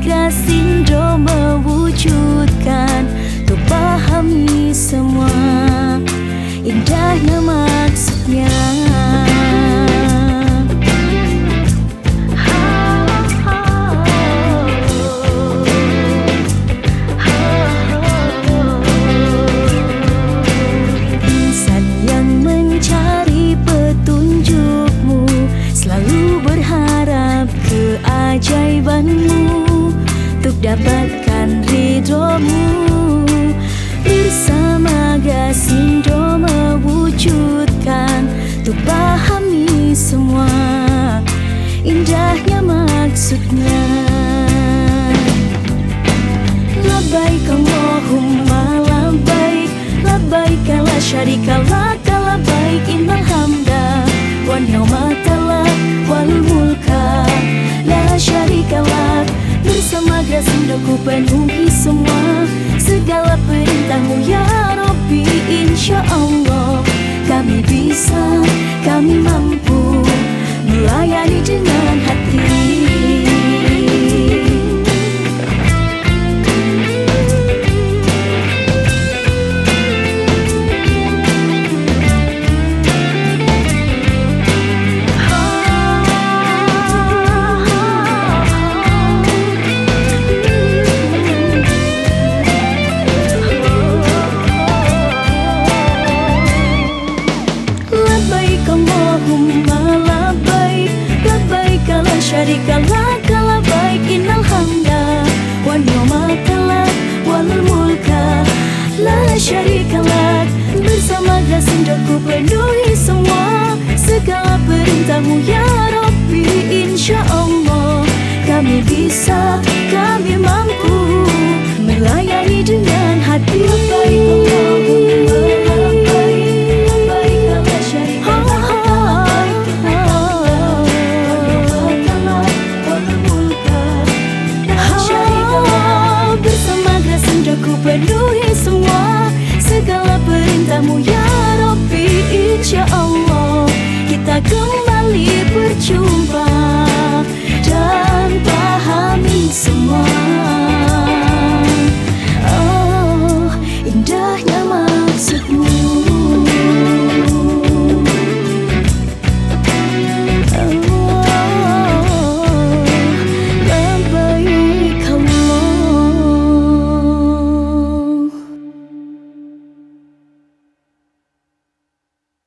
Grasindo mewujudkan Kau pahami semua. Indahnya maksudnya. Insan dapatkan ridhomu. Bersama Gasindo mewujudkan Untuk pahami semua. Indahnya maksudnya. Labbaik Allahumma labbaik Labbaik la syarika laka labbaik innal Bersama Grasindo ku penuhi semua. Segala perintahmu ya Rabbi Insya Allah Kami bisa, kami mampu Melayani dengan hati la syarika laka labbaik innal hamda wan ni'mata lak wal mulka. La syarika lak Bersama Grasindo ku penuhi semua. Segala perintahmu ya bisa, penuhi semua. Segala perintahmu ya